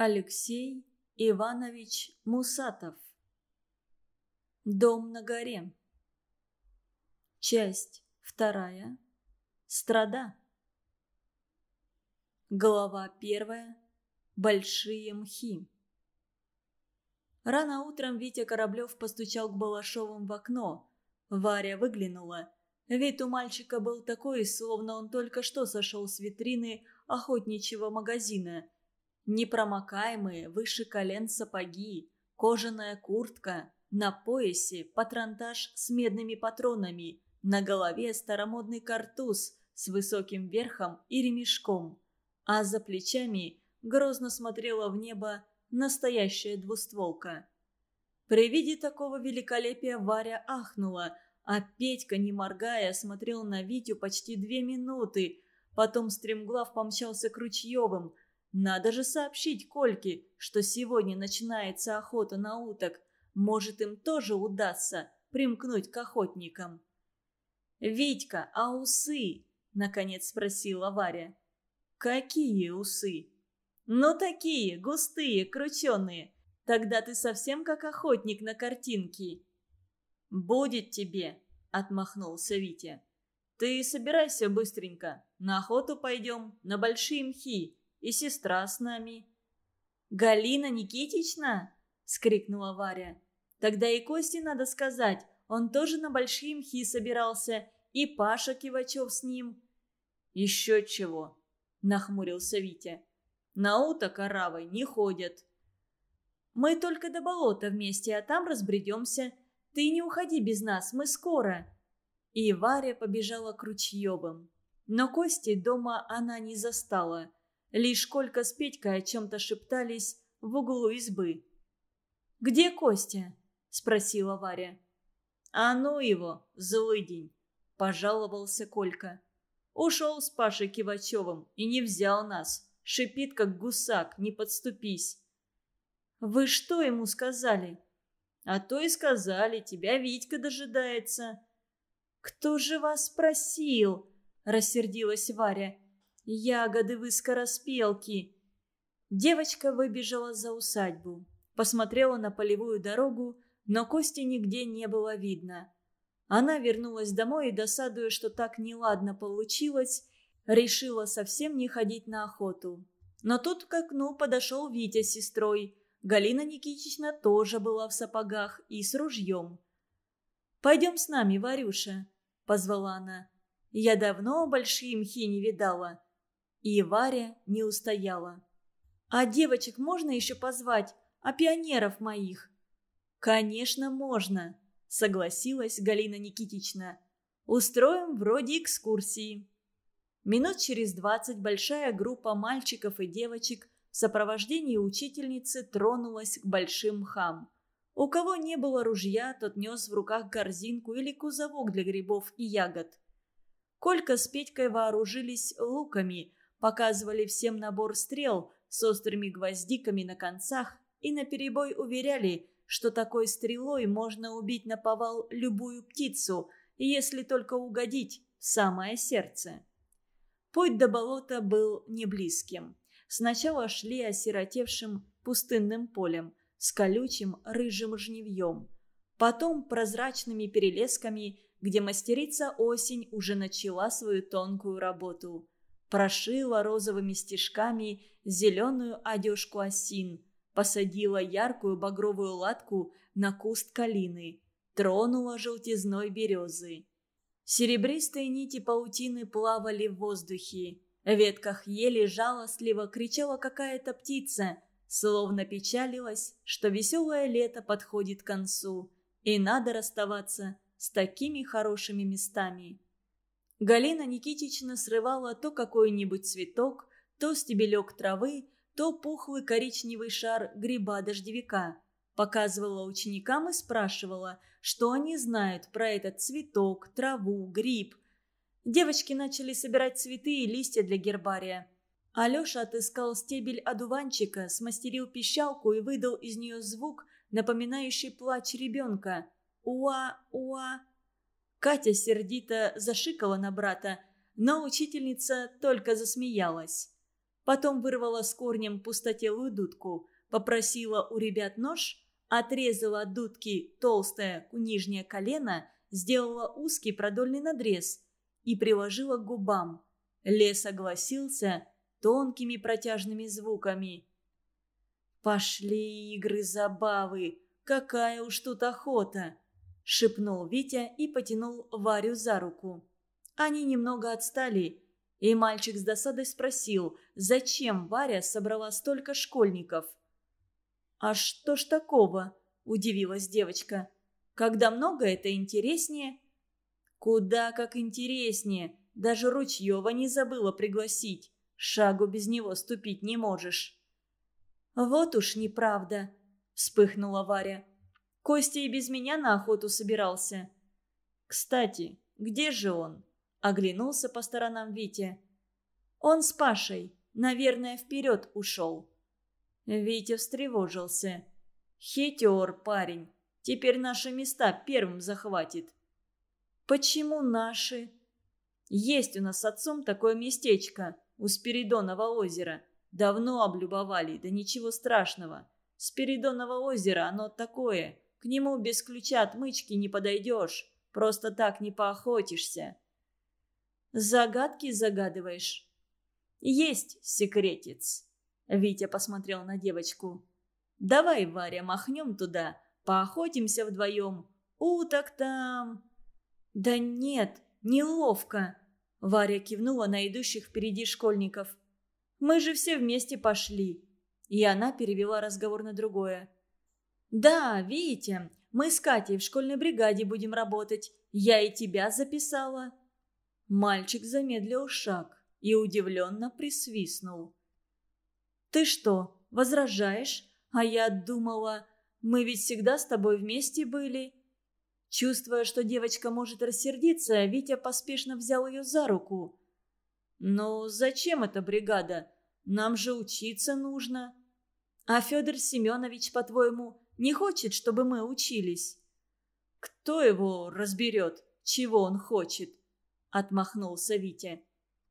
Алексей Иванович Мусатов. Дом на горе. Часть вторая. Страда. Глава первая. Большие мхи. Рано утром Витя Кораблев постучал к Балашовым в окно. Варя выглянула. Вид у мальчика был такой, словно он только что сошел с витрины охотничьего магазина – Непромокаемые, выше колен сапоги, кожаная куртка, на поясе патронтаж с медными патронами, на голове старомодный картуз с высоким верхом и ремешком, а за плечами грозно смотрела в небо настоящая двустволка. При виде такого великолепия Варя ахнула, а Петька, не моргая, смотрел на Витю почти две минуты, потом стремглав помчался к Ручьевым – надо же сообщить Кольке, что сегодня начинается охота на уток. Может, им тоже удастся примкнуть к охотникам. «Витька, а усы?» – наконец спросила Варя. «Какие усы?» «Ну, такие, густые, крученые. Тогда ты совсем как охотник на картинке». «Будет тебе», – отмахнулся Витя. «Ты собирайся быстренько. На охоту пойдем, на большие мхи. И сестра с нами». «Галина Никитична?» – скрикнула Варя. «Тогда и Косте надо сказать. Он тоже на большие мхи собирался. И Паша Кивачев с ним». «Еще чего?» – нахмурился Витя. «На уток оравой не ходят». «Мы только до болота вместе, а там разбредемся. Ты не уходи без нас, мы скоро». И Варя побежала к ручьевым. Но Кости дома она не застала – Лишь Колька с Петькой о чем-то шептались в углу избы. «Где Костя?» – спросила Варя. «А ну его, злый день!» – пожаловался Колька. «Ушел с Пашей Кивачевым и не взял нас. Шипит, как гусак, не подступись». «Вы что ему сказали?» «А то и сказали, тебя Витька дожидается». «Кто же вас просил?» – рассердилась Варя. Ягоды вы скороспелки!» Девочка выбежала за усадьбу. Посмотрела на полевую дорогу, но Кости нигде не было видно. Она вернулась домой и, досадуя, что так неладно получилось, решила совсем не ходить на охоту. Но тут к окну подошел Витя с сестрой. Галина Никитична тоже была в сапогах и с ружьем. «Пойдем с нами, Варюша», — позвала она. «Я давно большие мхи не видала. И Варя не устояла. «А девочек можно еще позвать? А пионеров моих?» «Конечно, можно», — согласилась Галина Никитична. «Устроим вроде экскурсии». Минут через двадцать большая группа мальчиков и девочек в сопровождении учительницы тронулась к большим мхам. У кого не было ружья, тот нес в руках корзинку или кузовок для грибов и ягод. Колька с Петькой вооружились луками, показывали всем набор стрел с острыми гвоздиками на концах и наперебой уверяли, что такой стрелой можно убить на повал любую птицу, если только угодить в самое сердце. Путь до болота был не близким. Сначала шли осиротевшим пустынным полем с колючим рыжим жневьем, потом прозрачными перелесками, где мастерица осень уже начала свою тонкую работу – прошила розовыми стежками зеленую одежку осин, посадила яркую багровую латку на куст калины, тронула желтизной березы. Серебристые нити паутины плавали в воздухе. В ветках ели жалостливо кричала какая-то птица, словно печалилась, что веселое лето подходит к концу, и надо расставаться с такими хорошими местами. Галина Никитична срывала то какой-нибудь цветок, то стебелек травы, то пухлый коричневый шар гриба-дождевика. Показывала ученикам и спрашивала, что они знают про этот цветок, траву, гриб. Девочки начали собирать цветы и листья для гербария. Алеша отыскал стебель одуванчика, смастерил пищалку и выдал из нее звук, напоминающий плач ребенка. «Уа-уа!» Катя сердито зашикала на брата, но учительница только засмеялась. потом вырвала с корнем пустотелую дудку, попросила у ребят нож, отрезала от дудки толстое нижнее колено, сделала узкий продольный надрез и приложила к губам. Лес согласился тонкими протяжными звуками. «Пошли игры-забавы! Какая уж тут охота!» — шепнул Витя и потянул Варю за руку. Они немного отстали, и мальчик с досадой спросил, зачем Варя собрала столько школьников. «А что ж такого?» – удивилась девочка. «Когда много, это интереснее». «Куда как интереснее. Даже Ручьева не забыла пригласить. Шагу без него ступить не можешь». «Вот уж неправда», – вспыхнула Варя. «Костя и без меня на охоту собирался». «Кстати, где же он?» – оглянулся по сторонам Витя. «Он с Пашей. Наверное, вперед ушел». Витя встревожился. «Хитер парень. Теперь наши места первым захватит». «Почему наши?» «Есть у нас с отцом такое местечко у Спиридонова озера. Давно облюбовали, да ничего страшного. Спиридонова озеро, оно такое. К нему без ключа отмычки не подойдешь. Просто так не поохотишься». «Загадки загадываешь?» «Есть секретец». Витя посмотрел на девочку. «Давай, Варя, махнем туда, поохотимся вдвоем. Уток там...» «Да нет, неловко!» Варя кивнула на идущих впереди школьников. «Мы же все вместе пошли». И она перевела разговор на другое. «Да, видите, мы с Катей в школьной бригаде будем работать. Я и тебя записала». Мальчик замедлил шаг и удивленно присвистнул. «Ты что, возражаешь? А я думала, мы ведь всегда с тобой вместе были». Чувствуя, что девочка может рассердиться, Витя поспешно взял ее за руку. «Ну, зачем эта бригада? Нам же учиться нужно». «А Федор Семенович, по-твоему, не хочет, чтобы мы учились?» «Кто его разберет, чего он хочет?» – отмахнулся Витя.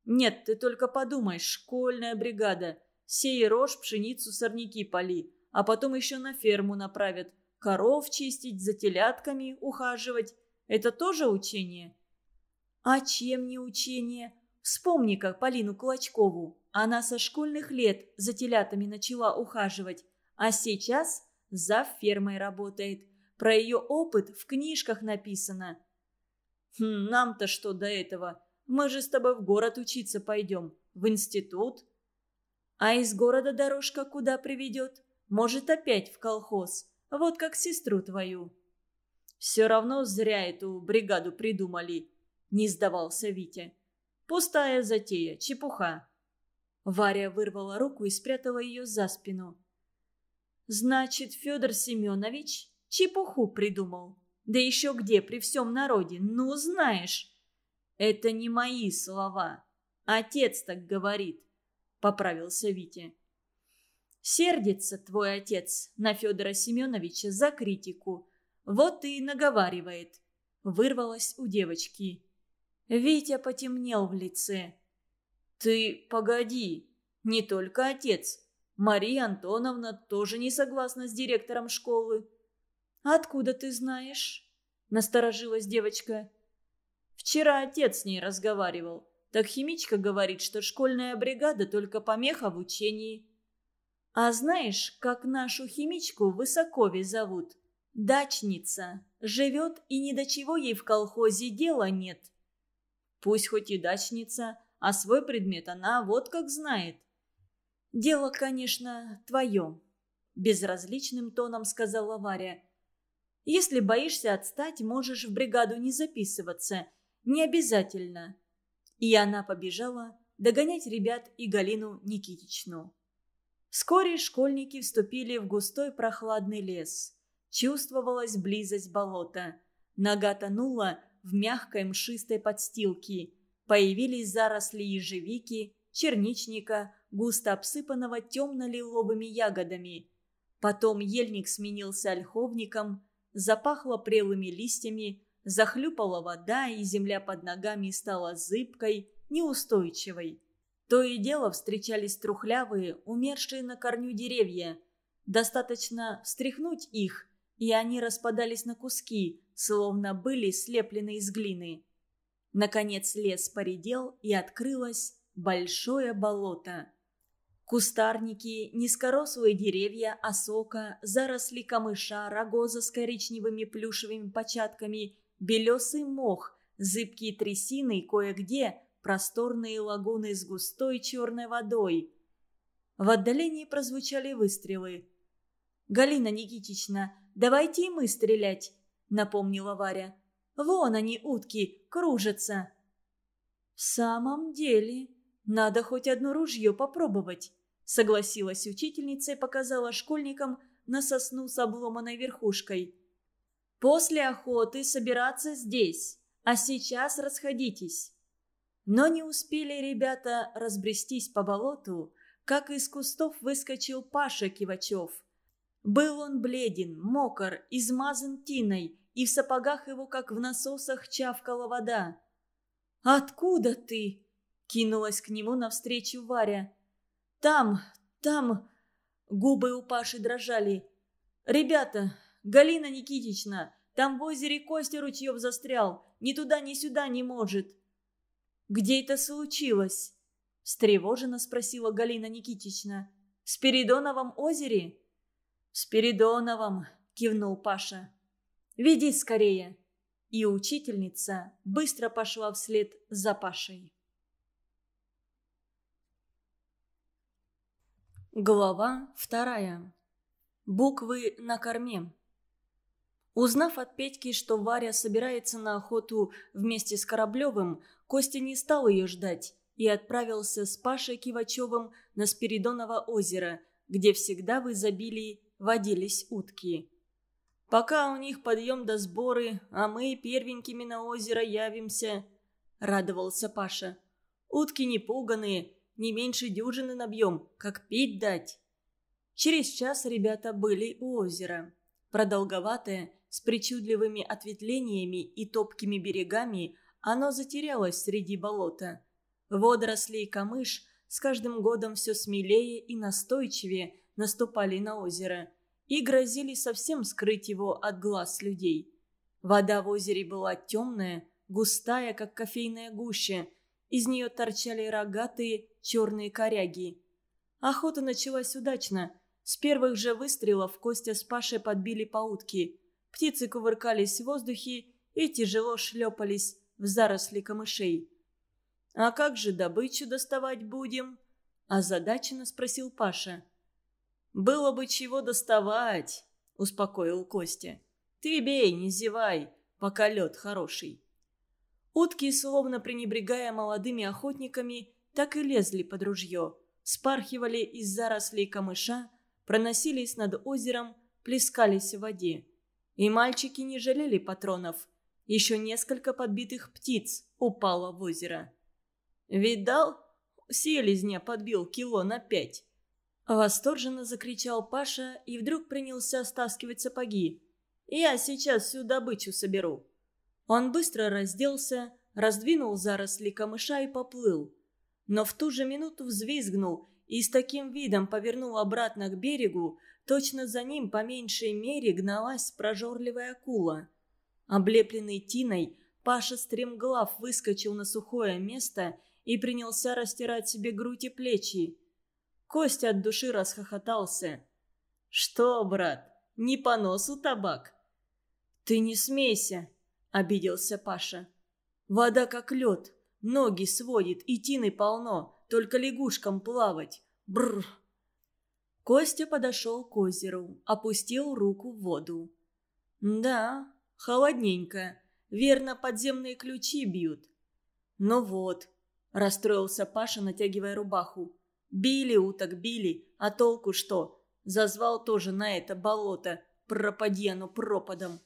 «Нет, ты только подумай, школьная бригада. Сей рожь, пшеницу, сорняки поли, а потом еще на ферму направят. Коров чистить, за телятками ухаживать. Это тоже учение? А чем не учение? Вспомни, как Полину Кулачкову. Она со школьных лет за телятами начала ухаживать, а сейчас за фермой работает. Про ее опыт в книжках написано. Хм, нам-то что до этого? Мы же с тобой в город учиться пойдем, в институт. А из города дорожка куда приведет? Может, опять в колхоз. Вот как сестру твою. Все равно зря эту бригаду придумали, не сдавался Витя. Пустая затея, чепуха. Варя вырвала руку и спрятала ее за спину. Значит, Федор Семенович чепуху придумал. Да еще где, при всем народе, ну знаешь. Это не мои слова. Отец так говорит. – поправился Витя. «Сердится твой отец на Федора Семеновича за критику. Вот и наговаривает», – вырвалось у девочки. Витя потемнел в лице. «Ты погоди, не только отец. Мария Антоновна тоже не согласна с директором школы». «Откуда ты знаешь?» – насторожилась девочка. «Вчера отец с ней разговаривал. Так химичка говорит, что школьная бригада только помеха в учении. А знаешь, как нашу химичку в Высокове зовут? Дачница. Живет, и ни до чего ей в колхозе дела нет. Пусть хоть и дачница, а свой предмет она вот как знает. Дело, конечно, твое, безразличным тоном сказала Варя. Если боишься отстать, можешь в бригаду не записываться. Не обязательно и она побежала догонять ребят и Галину Никитичну. Вскоре школьники вступили в густой прохладный лес. Чувствовалась близость болота. Нога тонула в мягкой мшистой подстилке. Появились заросли ежевики, черничника, густо обсыпанного темно-лиловыми ягодами. Потом ельник сменился ольховником, запахло прелыми листьями, Захлюпала вода, и земля под ногами стала зыбкой, неустойчивой. То и дело встречались трухлявые, умершие на корню деревья. Достаточно встряхнуть их, и они распадались на куски, словно были слеплены из глины. Наконец лес поредел, и открылось большое болото. Кустарники, низкорослые деревья, осока, заросли камыша, рогоза с коричневыми плюшевыми початками, белесый мох, зыбкие трясины и кое-где просторные лагуны с густой черной водой. В отдалении прозвучали выстрелы. «Галина Никитична, давайте и мы стрелять», — напомнила Варя. «Вон они, утки, кружатся». «В самом деле, надо хоть одно ружье попробовать», Согласилась учительница и показала школьникам на сосну с обломанной верхушкой. «После охоты собираться здесь, а сейчас расходитесь». Но не успели ребята разбрестись по болоту, как из кустов выскочил Паша Кивачев. Был он бледен, мокр, измазан тиной, и в сапогах его, как в насосах, чавкала вода. «Откуда ты?» – кинулась к нему навстречу Варя. Там, там...» Губы у Паши дрожали. «Ребята, Галина Никитична, там в озере Костя Ручьев застрял. Ни туда, ни сюда не может». «Где это случилось?» Встревоженно спросила Галина Никитична. «В Спиридоновом озере?» «В Спиридоновом», кивнул Паша. «Веди скорее». И учительница быстро пошла вслед за Пашей. Глава вторая. Буквы на корме. Узнав от Петьки, что Варя собирается на охоту вместе с Кораблевым, Костя не стал ее ждать и отправился с Пашей Кивачевым на Спиридоново озеро, где всегда в изобилии водились утки. «Пока у них подъем до сборы, а мы первенькими на озеро явимся», — радовался Паша. «Утки не пуганые, не меньше дюжины набьем, как пить дать». Через час ребята были у озера. Продолговатое, с причудливыми ответвлениями и топкими берегами, оно затерялось среди болота. Водоросли и камыш с каждым годом все смелее и настойчивее наступали на озеро и грозили совсем скрыть его от глаз людей. Вода в озере была темная, густая, как кофейная гуща, из нее торчали рогатые черные коряги. Охота началась удачно. С первых же выстрелов Костя с Пашей подбили по утке. Птицы кувыркались в воздухе и тяжело шлепались в заросли камышей. «А как же добычу доставать будем?» – озадаченно спросил Паша. «Было бы чего доставать», – успокоил Костя. «Ты бей, не зевай, пока лед хороший». Утки, словно пренебрегая молодыми охотниками, так и лезли под ружье, спархивали из зарослей камыша, проносились над озером, плескались в воде. И мальчики не жалели патронов. Еще несколько подбитых птиц упало в озеро. «Видал? Селезня подбил кило на пять». Восторженно закричал Паша и вдруг принялся стаскивать сапоги. «Я сейчас всю добычу соберу». Он быстро разделся, раздвинул заросли камыша и поплыл. Но в ту же минуту взвизгнул и с таким видом повернул обратно к берегу, точно за ним по меньшей мере гналась прожорливая акула. Облепленный тиной, Паша стремглав выскочил на сухое место и принялся растирать себе грудь и плечи. Костя от души расхохотался. «Что, брат, не по носу табак?» «Ты не смейся!» – обиделся Паша. «Вода как лед, ноги сводит, и тины полно, только лягушкам плавать. Бррр!» Костя подошел к озеру, опустил руку в воду. «Да, холодненько. Верно, подземные ключи бьют». «Ну вот», – расстроился Паша, натягивая рубаху. «Били уток, били, а толку что? Зазвал тоже на это болото, пропади оно пропадом».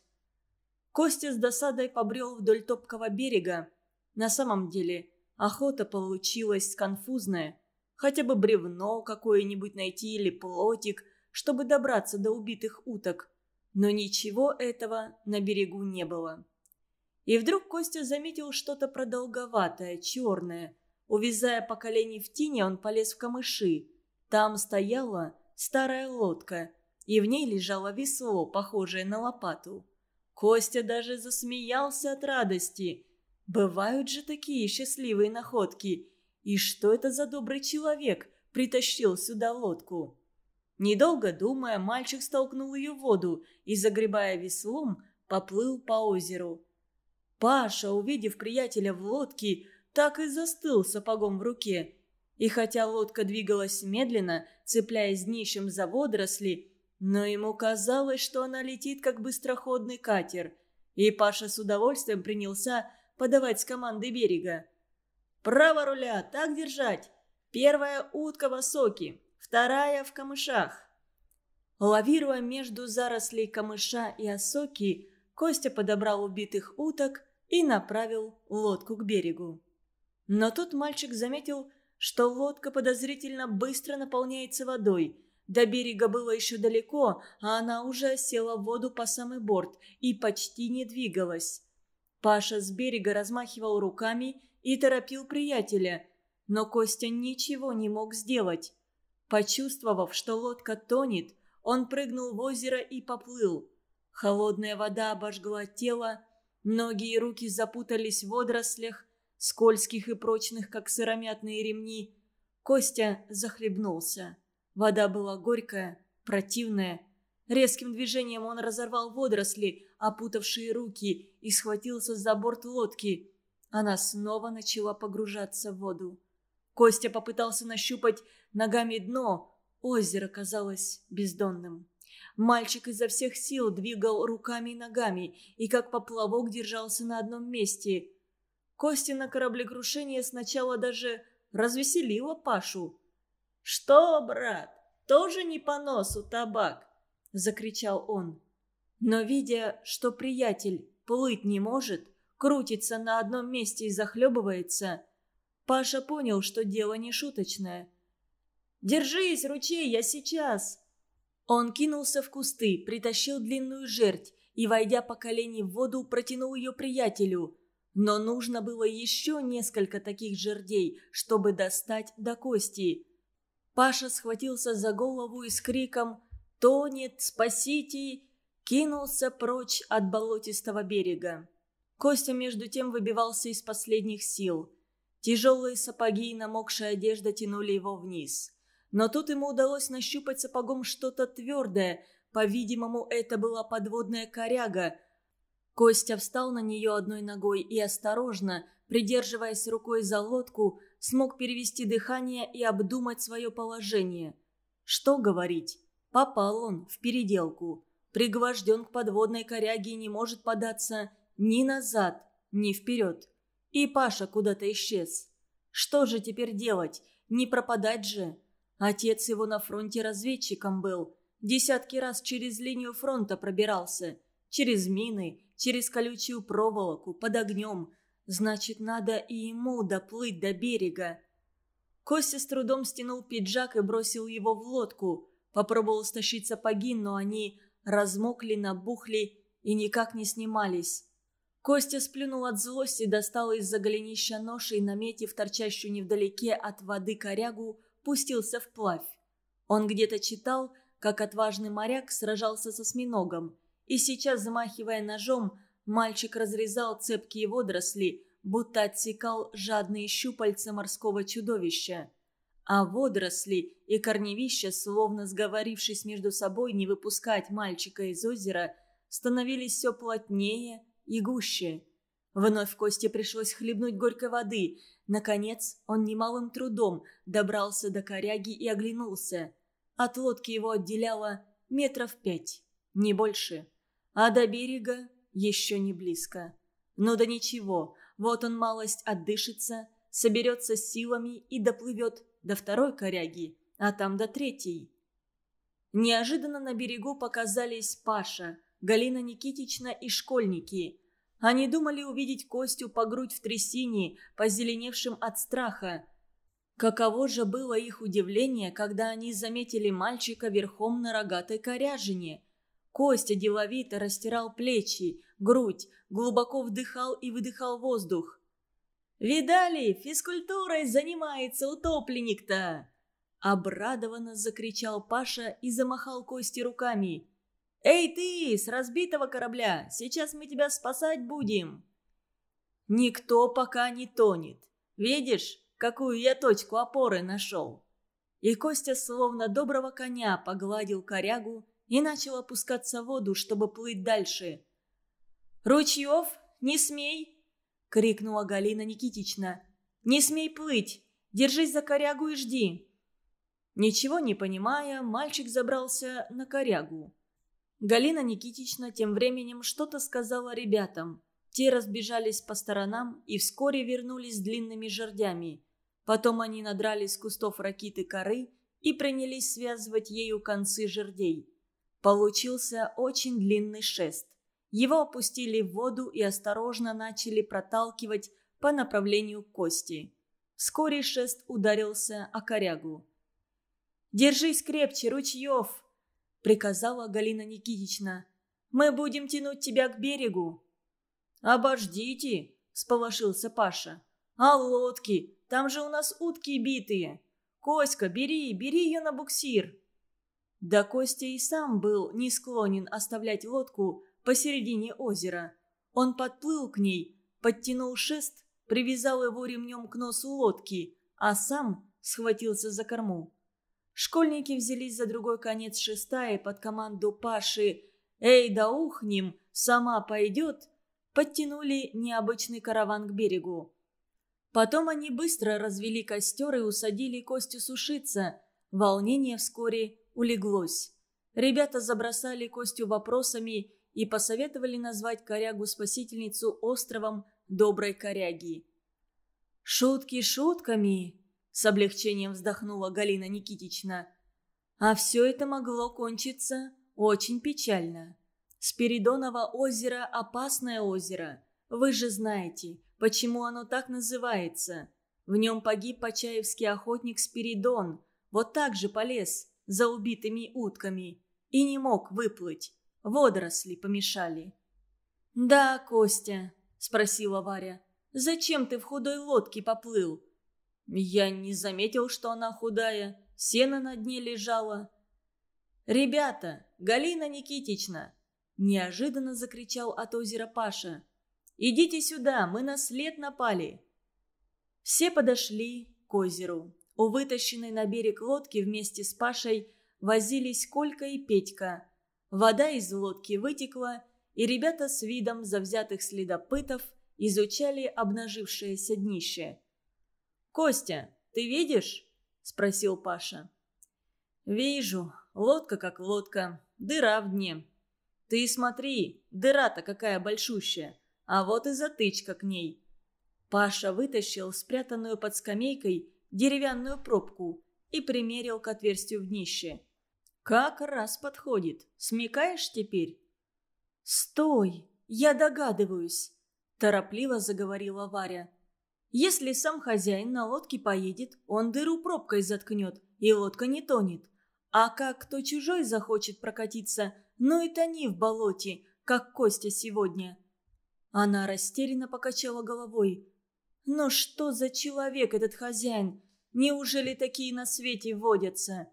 Костя с досадой побрел вдоль топкого берега. На самом деле, охота получилась конфузная. Хотя бы бревно какое-нибудь найти или плотик, чтобы добраться до убитых уток. Но ничего этого на берегу не было. И вдруг Костя заметил что-то продолговатое, черное. Увязая по колени в тине, он полез в камыши. Там стояла старая лодка, и в ней лежало весло, похожее на лопату. Костя даже засмеялся от радости. Бывают же такие счастливые находки. И что это за добрый человек притащил сюда лодку? Недолго думая, мальчик столкнул ее в воду и, загребая веслом, поплыл по озеру. Паша, увидев приятеля в лодке, так и застыл сапогом в руке. И хотя лодка двигалась медленно, цепляясь днищем за водоросли, но ему казалось, что она летит, как быстроходный катер. И Паша с удовольствием принялся подавать с команды берега. «Право руля, так держать! Первая утка в осоке, вторая в камышах!» Лавируя между зарослей камыша и осоки, Костя подобрал убитых уток и направил лодку к берегу. Но тут мальчик заметил, что лодка подозрительно быстро наполняется водой. До берега было еще далеко, а она уже села в воду по самый борт и почти не двигалась. Паша с берега размахивал руками и торопил приятеля, но Костя ничего не мог сделать. Почувствовав, что лодка тонет, он прыгнул в озеро и поплыл. Холодная вода обожгла тело, ноги и руки запутались в водорослях, скользких и прочных, как сыромятные ремни. Костя захлебнулся. Вода была горькая, противная. Резким движением он разорвал водоросли, опутавшие руки, и схватился за борт лодки. Она снова начала погружаться в воду. Костя попытался нащупать ногами дно. Озеро казалось бездонным. Мальчик изо всех сил двигал руками и ногами и как поплавок держался на одном месте. Костя на кораблекрушение сначала даже развеселила Пашу. «Что, брат, тоже не по носу табак?» – закричал он. Но видя, что приятель плыть не может, крутится на одном месте и захлебывается, Паша понял, что дело не шуточное. «Держись, ручей, я сейчас!» Он кинулся в кусты, притащил длинную жердь и, войдя по колени в воду, протянул ее приятелю. Но нужно было еще несколько таких жердей, чтобы достать до кости. Паша схватился за голову и с криком «Тонет! Спасите!» кинулся прочь от болотистого берега. Костя между тем выбивался из последних сил. Тяжелые сапоги и намокшая одежда тянули его вниз. Но тут ему удалось нащупать сапогом что-то твердое. По-видимому, это была подводная коряга – Костя встал на нее одной ногой и осторожно, придерживаясь рукой за лодку, смог перевести дыхание и обдумать свое положение. Что говорить? Попал он в переделку. Пригвожден к подводной коряге и не может податься ни назад, ни вперед. И Паша куда-то исчез. Что же теперь делать? Не пропадать же. Отец его на фронте разведчиком был. Десятки раз через линию фронта пробирался. Через мины, через колючую проволоку, под огнем. Значит, надо и ему доплыть до берега. Костя с трудом стянул пиджак и бросил его в лодку. Попробовал стащить сапоги, но они размокли, набухли и никак не снимались. Костя сплюнул от злости, достал из-за голенища нож и, наметив торчащую невдалеке от воды корягу, пустился вплавь. Он где-то читал, как отважный моряк сражался со осьминогом. И сейчас, замахивая ножом, мальчик разрезал цепкие водоросли, будто отсекал жадные щупальца морского чудовища. А водоросли и корневища, словно сговорившись между собой не выпускать мальчика из озера, становились все плотнее и гуще. Вновь Косте пришлось хлебнуть горькой воды. Наконец, он немалым трудом добрался до коряги и оглянулся. От лодки его отделяло метров пять, не больше. А до берега еще не близко. Но да ничего, вот он малость отдышится, соберется силами и доплывет до второй коряги, а там до третьей. Неожиданно на берегу показались Паша, Галина Никитична и школьники. Они думали увидеть Костю по грудь в трясине, позеленевшим от страха. Каково же было их удивление, когда они заметили мальчика верхом на рогатой коряжине – Костя деловито растирал плечи, грудь, глубоко вдыхал и выдыхал воздух. Видали, физкультурой занимается утопленник-то!» Обрадованно закричал Паша и замахал Кости руками. «Эй ты, с разбитого корабля! Сейчас мы тебя спасать будем!» «Никто пока не тонет. Видишь, какую я точку опоры нашел?» И Костя, словно доброго коня, погладил корягу и начал опускаться в воду, чтобы плыть дальше. «Ручьев, не смей!» — крикнула Галина Никитична. «Не смей плыть! Держись за корягу и жди!» Ничего не понимая, мальчик забрался на корягу. Галина Никитична тем временем что-то сказала ребятам. Те разбежались по сторонам и вскоре вернулись с длинными жердями. Потом они надрали с кустов ракиты коры и принялись связывать ею концы жердей. Получился очень длинный шест. Его опустили в воду и осторожно начали проталкивать по направлению к кости. Вскоре шест ударился о корягу. «Держись крепче, Ручьев!» — приказала Галина Никитична. «Мы будем тянуть тебя к берегу». «Обождите!» — сполошился Паша. «А лодки? Там же у нас утки битые! Коська, бери, бери ее на буксир!» Да Костя и сам был не склонен оставлять лодку посередине озера. Он подплыл к ней, подтянул шест, привязал его ремнем к носу лодки, а сам схватился за корму. Школьники взялись за другой конец шеста и под команду Паши «Эй, да ухнем! Сама пойдет!» подтянули необычный караван к берегу. Потом они быстро развели костер и усадили Костю сушиться. Волнение вскоре улеглось. Ребята забросали Костю вопросами и посоветовали назвать корягу-спасительницу островом Доброй Коряги. «Шутки шутками!» С облегчением вздохнула Галина Никитична. А все это могло кончиться очень печально. Спиридоново озеро – опасное озеро. Вы же знаете, почему оно так называется. В нем погиб почаевский охотник Спиридон. Вот так же полез за убитыми утками. И не мог выплыть. Водоросли помешали. «Да, Костя», – спросила Варя, – «зачем ты в худой лодке поплыл? Я не заметил, что она худая. Сено на дне лежало. «Ребята! Галина Никитична!» Неожиданно закричал от озера Паша. «Идите сюда, мы на след напали!» Все подошли к озеру. У вытащенной на берег лодки вместе с Пашей возились Колька и Петька. Вода из лодки вытекла, и ребята с видом завзятых следопытов изучали обнажившееся днище. «Костя, ты видишь?» – спросил Паша. «Вижу. Лодка как лодка. Дыра в дне. Ты смотри, дыра-то какая большущая. А вот и затычка к ней». Паша вытащил спрятанную под скамейкой деревянную пробку и примерил к отверстию в днище. «Как раз подходит. Смекаешь теперь?» «Стой! Я догадываюсь!» – торопливо заговорила Варя. Если сам хозяин на лодке поедет, он дыру пробкой заткнет, и лодка не тонет. А как кто чужой захочет прокатиться, ну и тони в болоте, как Костя сегодня. Она растерянно покачала головой. «Ну что за человек этот хозяин? Неужели такие на свете водятся?»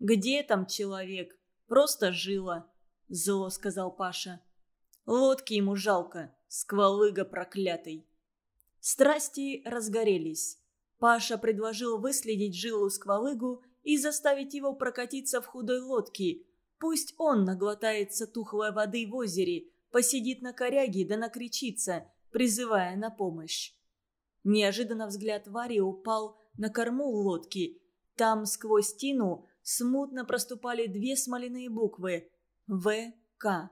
«Где там человек? Просто жила», — зло сказал Паша. «Лодки ему жалко, сквалыга проклятый». Страсти разгорелись. Паша предложил выследить жилу сквалыгу и заставить его прокатиться в худой лодке. Пусть он наглотается тухлой воды в озере, посидит на коряге да накричится, призывая на помощь. Неожиданно взгляд Вари упал на корму лодки. Там сквозь тину смутно проступали две смоляные буквы «В.К».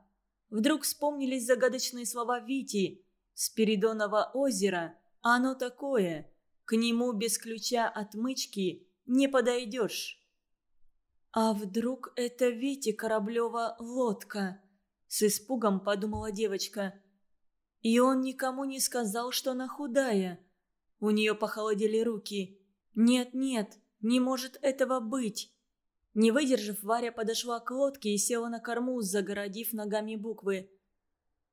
Вдруг вспомнились загадочные слова Вити Спиридоново озеро, оно такое. К нему без ключа отмычки не подойдешь. А вдруг это Вити Кораблева лодка? С испугом подумала девочка. И он никому не сказал, что она худая. У нее похолодели руки. Нет-нет, не может этого быть. Не выдержав, Варя подошла к лодке и села на корму, загородив ногами буквы.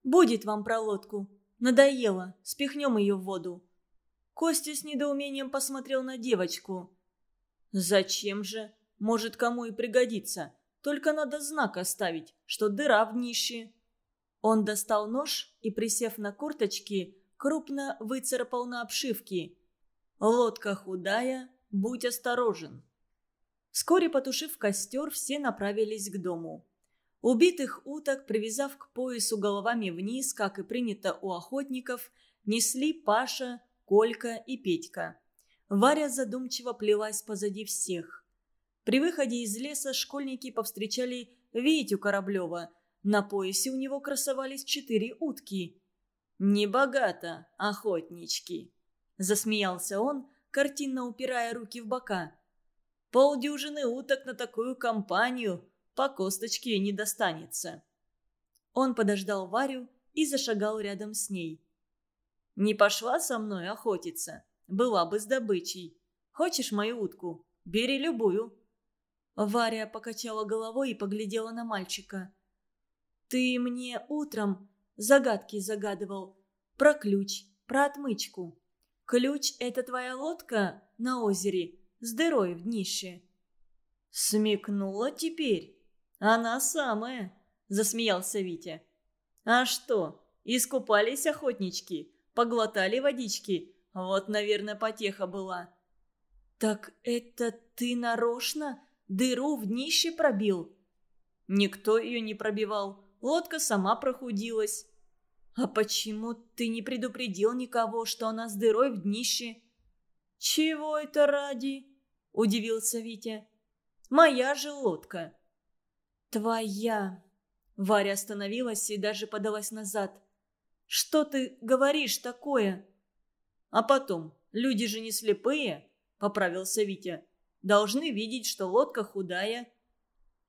«Будет вам про лодку. Надоело. Спихнем ее в воду». Костя с недоумением посмотрел на девочку. «Зачем же? Может, кому и пригодится. Только надо знак оставить, что дыра в нише». Он достал нож и, присев на курточки, крупно выцарапал на обшивке. «Лодка худая, будь осторожен». Вскоре, потушив костер, все направились к дому. Убитых уток, привязав к поясу головами вниз, как и принято у охотников, несли Паша, Колька и Петька. Варя задумчиво плелась позади всех. При выходе из леса школьники повстречали Витю Кораблева. На поясе у него красовались четыре утки. «Небогато, охотнички!» – засмеялся он, картинно упирая руки в бока. «Полдюжины уток на такую компанию по косточке не достанется». Он подождал Варю и зашагал рядом с ней. «Не пошла со мной охотиться? Была бы с добычей. Хочешь мою утку? Бери любую». Варя покачала головой и поглядела на мальчика. «Ты мне утром загадки загадывал. Про ключ, про отмычку. Ключ — это твоя лодка на озере дырой в днище». «Смекнула теперь?» «Она самая», — засмеялся Витя. «А что, искупались охотнички, поглотали водички, вот, наверное, потеха была». «Так это ты нарочно дыру в днище пробил?» «Никто ее не пробивал, лодка сама прохудилась». «А почему ты не предупредил никого, что она с дырой в днище?» «Чего это ради?» – удивился Витя. «Моя же лодка. «Твоя!» Варя остановилась и даже подалась назад. «Что ты говоришь такое?» «А потом, люди же не слепые», — поправился Витя. «Должны видеть, что лодка худая».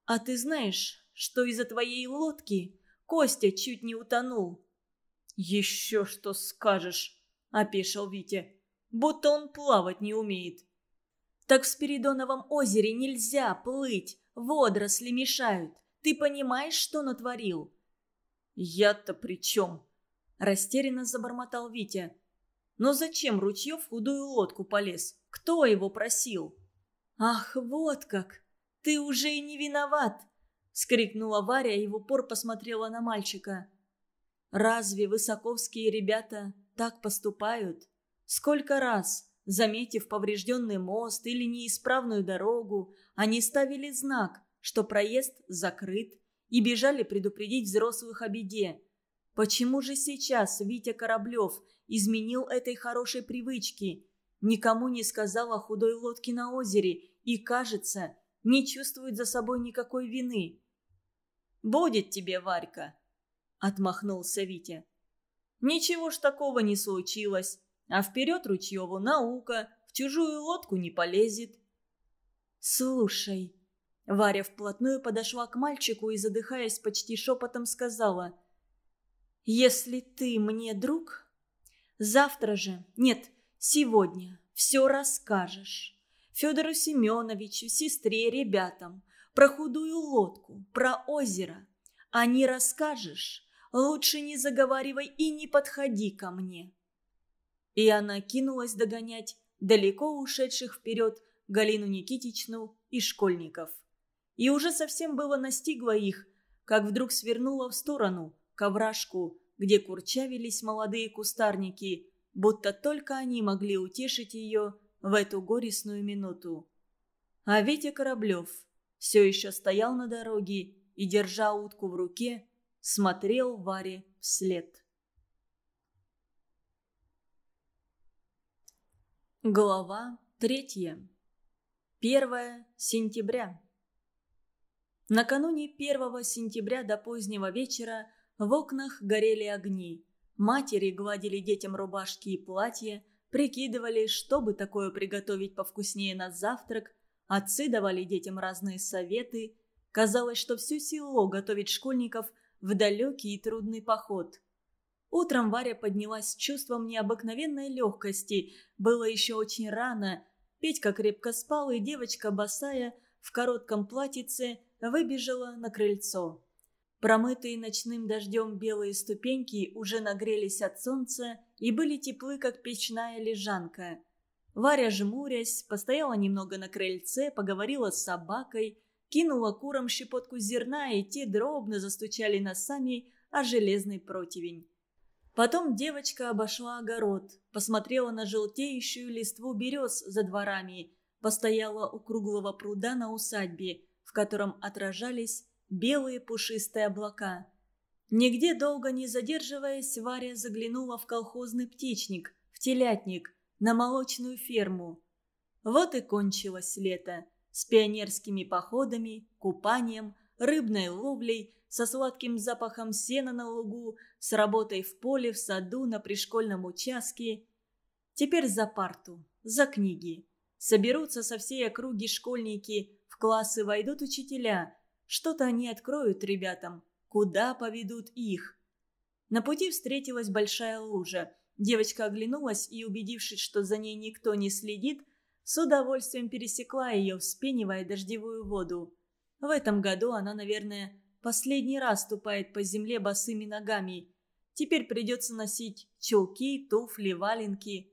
«А ты знаешь, что из-за твоей лодки Костя чуть не утонул?» «Еще что скажешь», — опешил Витя. «Будто он плавать не умеет». «Так в Спиридоновом озере нельзя плыть, Водоросли мешают. Ты понимаешь, что натворил?» «Я-то при чем?» Растерянно забормотал Витя. «Но зачем Ручьев в худую лодку полез? Кто его просил?» «Ах, вот как! Ты уже и не виноват!» Скрикнула Варя и в упор посмотрела на мальчика. «Разве высоковские ребята так поступают? Сколько раз, заметив поврежденный мост или неисправную дорогу, они ставили знак, что проезд закрыт, и бежали предупредить взрослых о беде. Почему же сейчас Витя Кораблев изменил этой хорошей привычки? Никому не сказал о худой лодке на озере и, кажется, не чувствует за собой никакой вины. «Будет тебе, Варька!» – отмахнулся Витя. «Ничего ж такого не случилось, а вперед Ручьеву наука, в чужую лодку не полезет». «Слушай». Варя вплотную подошла к мальчику и, задыхаясь почти шепотом, сказала. «Если ты мне друг, завтра же, нет, сегодня, все расскажешь. Федору Семеновичу, сестре, ребятам, про худую лодку, про озеро. А не расскажешь, лучше не заговаривай и не подходи ко мне». И она кинулась догонять далеко ушедших вперед Галину Никитичну и школьников. И уже совсем было настигло их, как вдруг свернула в сторону, к овражку, где курчавились молодые кустарники, будто только они могли утешить ее в эту горестную минуту. А Витя Кораблев все еще стоял на дороге и, держа утку в руке, смотрел Варе вслед. Глава третья 1 сентября. Накануне 1 сентября до позднего вечера в окнах горели огни. Матери гладили детям рубашки и платья, прикидывали, что бы такое приготовить повкуснее на завтрак, отцы давали детям разные советы. Казалось, что все село готовит школьников в далекий и трудный поход. Утром Варя поднялась с чувством необыкновенной легкости. Было еще очень рано – Петька крепко спал, и девочка, босая, в коротком платьице, выбежала на крыльцо. Промытые ночным дождем белые ступеньки уже нагрелись от солнца и были теплы, как печная лежанка. Варя, жмурясь, постояла немного на крыльце, поговорила с собакой, кинула курам щепотку зерна, и те дробно застучали носами о железный противень. Потом девочка обошла огород, посмотрела на желтеющую листву берез за дворами, постояла у круглого пруда на усадьбе, в котором отражались белые пушистые облака. Нигде долго не задерживаясь, Варя заглянула в колхозный птичник, в телятник, на молочную ферму. Вот и кончилось лето с пионерскими походами, купанием, рыбной ловлей, со сладким запахом сена на лугу, с работой в поле, в саду, на пришкольном участке. Теперь за парту, за книги. Соберутся со всей округи школьники, в классы войдут учителя. Что-то они откроют ребятам, куда поведут их. На пути встретилась большая лужа. Девочка оглянулась и, убедившись, что за ней никто не следит, с удовольствием пересекла ее, вспенивая дождевую воду. В этом году она, наверное, Последний раз ступает по земле босыми ногами. Теперь придется носить чулки, туфли, валенки.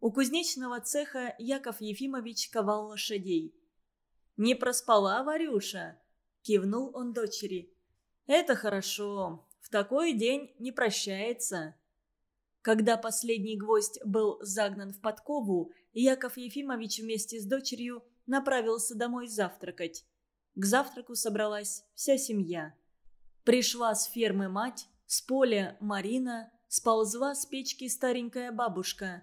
У кузнечного цеха Яков Ефимович ковал лошадей. «Не проспала, Варюша!» – кивнул он дочери. «Это хорошо. В такой день не прощается». Когда последний гвоздь был загнан в подкову, Яков Ефимович вместе с дочерью направился домой завтракать. К завтраку собралась вся семья. Пришла с фермы мать, с поля Марина, сползла с печки старенькая бабушка.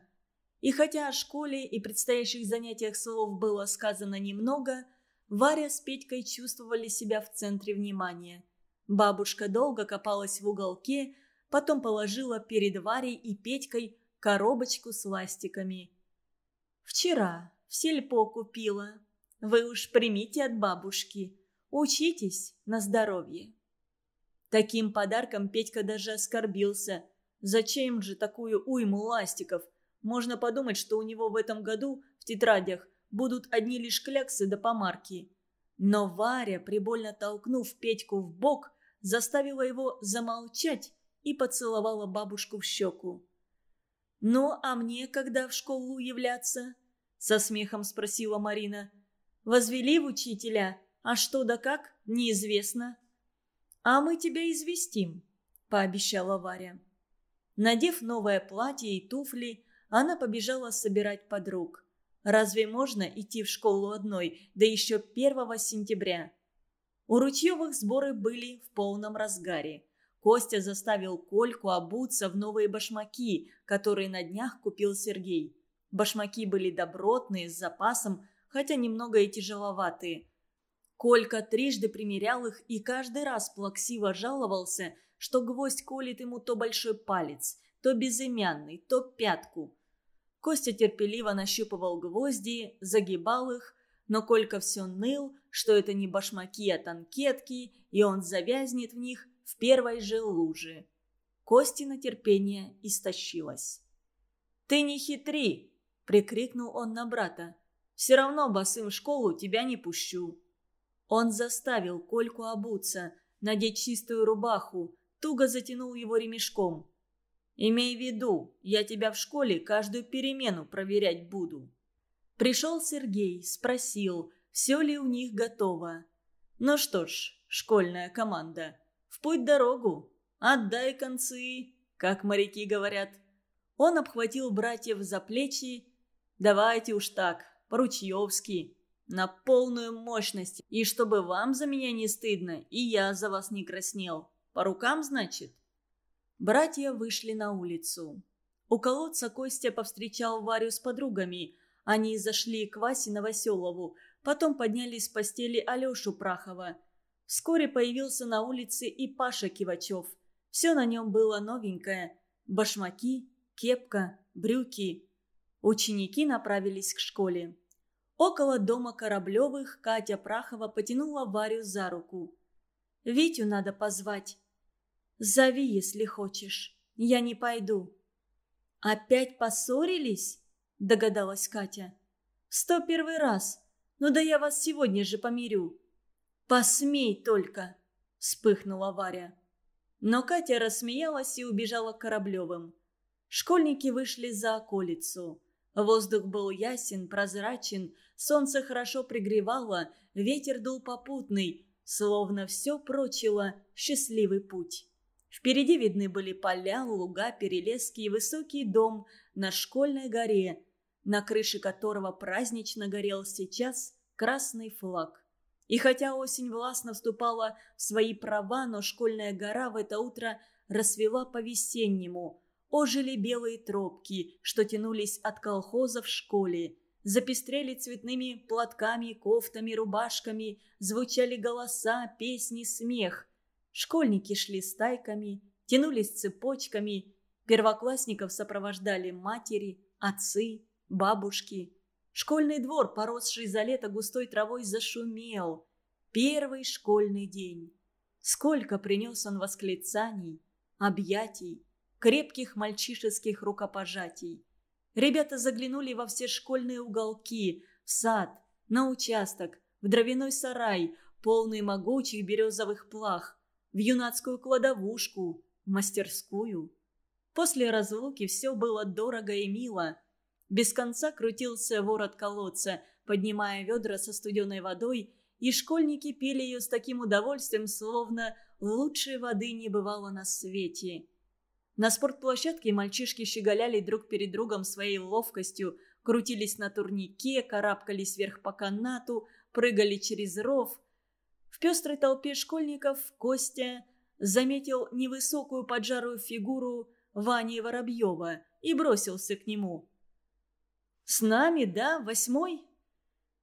И хотя о школе и предстоящих занятиях слов было сказано немного, Варя с Петькой чувствовали себя в центре внимания. Бабушка долго копалась в уголке, потом положила перед Варей и Петькой коробочку с ластиками. «Вчера в сельпо купила», вы уж примите от бабушки. Учитесь на здоровье». Таким подарком Петька даже оскорбился. Зачем же такую уйму ластиков? Можно подумать, что у него в этом году в тетрадях будут одни лишь кляксы да помарки. Но Варя, прибольно толкнув Петьку в бок, заставила его замолчать и поцеловала бабушку в щеку. «Ну, а мне когда в школу являться?» – со смехом спросила Марина – Возвели в учителя, а что да как, неизвестно. «А мы тебя известим», – пообещала Варя. Надев новое платье и туфли, она побежала собирать подруг. Разве можно идти в школу одной, да еще 1 сентября? У Ручьевых сборы были в полном разгаре. Костя заставил Кольку обуться в новые башмаки, которые на днях купил Сергей. Башмаки были добротные, с запасом, хотя немного и тяжеловатые. Колька трижды примерял их и каждый раз плаксиво жаловался, что гвоздь колет ему то большой палец, то безымянный, то пятку. Костя терпеливо нащупывал гвозди, загибал их, но Колька все ныл, что это не башмаки, а танкетки, и он завязнет в них в первой же луже. Костина терпение истощилось. «Ты не хитри!» – прикрикнул он на брата. Все равно босым в школу тебя не пущу». Он заставил Кольку обуться, надеть чистую рубаху, туго затянул его ремешком. «Имей в виду, я тебя в школе каждую перемену проверять буду». Пришел Сергей, спросил, все ли у них готово. «Ну что ж, школьная команда, в путь дорогу, отдай концы, как моряки говорят». Он обхватил братьев за плечи. «Давайте уж так, по-ручьевски, на полную мощность, и чтобы вам за меня не стыдно, и я за вас не краснел. По рукам, значит?» Братья вышли на улицу. У колодца Костя повстречал Варю с подругами. Они зашли к Васе Новоселову, потом подняли с постели Алешу Прахова. Вскоре появился на улице и Паша Кивачев. Все на нем было новенькое. Башмаки, кепка, брюки. Ученики направились к школе. Около дома Кораблевых Катя Прахова потянула Варю за руку. «Витю надо позвать». «Зови, если хочешь. Я не пойду». «Опять поссорились?» – догадалась Катя. «Сто первый раз. Ну да я вас сегодня же помирю». «Посмей только!» – вспыхнула Варя. Но Катя рассмеялась и убежала к Кораблевым. Школьники вышли за околицу. Воздух был ясен, прозрачен, солнце хорошо пригревало, ветер дул попутный, словно все прочило счастливый путь. Впереди видны были поля, луга, перелески и высокий дом на школьной горе, на крыше которого празднично горел сейчас красный флаг. И хотя осень властно вступала в свои права, но школьная гора в это утро расцвела по-весеннему. Ожили белые тропки, что тянулись от колхоза в школе. Запестрели цветными платками, кофтами, рубашками, звучали голоса, песни, смех – Школьники шли стайками, тянулись цепочками. Первоклассников сопровождали матери, отцы, бабушки. Школьный двор, поросший за лето густой травой, зашумел. Первый школьный день. Сколько принес он восклицаний, объятий, крепких мальчишеских рукопожатий. Ребята заглянули во все школьные уголки, в сад, на участок, в дровяной сарай, полный могучих березовых плах, в юнацкую кладовушку, в мастерскую. После разлуки все было дорого и мило. Без конца крутился ворот колодца, поднимая ведра со студеной водой, и школьники пили ее с таким удовольствием, словно лучшей воды не бывало на свете. На спортплощадке мальчишки щеголяли друг перед другом своей ловкостью, крутились на турнике, карабкались вверх по канату, прыгали через ров – в пестрой толпе школьников Костя заметил невысокую поджарую фигуру Вани Воробьева и бросился к нему. «С нами, да, восьмой?»